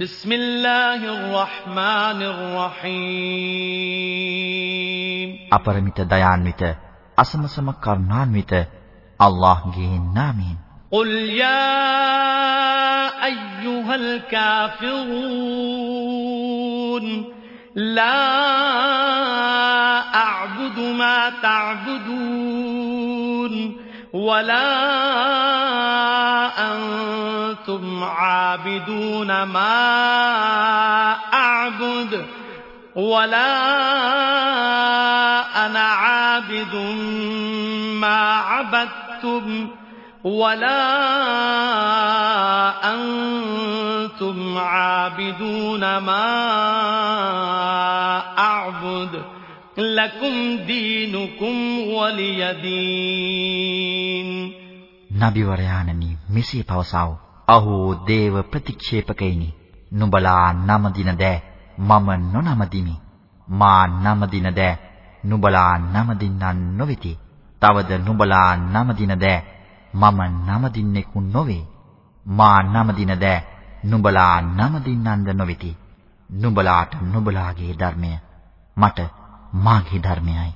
بسم الله الرحمن الرحيم අපරමිත දයාන්විත අසමසම කරුණාන්විත අල්ලාහ්ගේ නාමයෙන් قل يا أيها الكافرون لا أعبد ما تعبدون ولا أنتم عابدون ما أعبد ولا أنا عابد ما عبدتم ولا أنتم عابدون ما أعبد لكم دينكم ولي دين නබිවරයාණනි මෙසේ පවසව. අහෝ දේව ප්‍රතික්ෂේපකයිනි. නුඹලා නම දින දෑ මම නොනමදිමි. මා නම දින දෑ නුඹලා නම දින්නන් නොවේති. තවද නුඹලා නම දින දෑ මම නම දින්නෙකු නොවේ. මා නම දින දෑ නුඹලා නම දින්නන්ද නොවේති. නුඹලාට නුඹලාගේ ධර්මය මට මාගේ ධර්මයයි.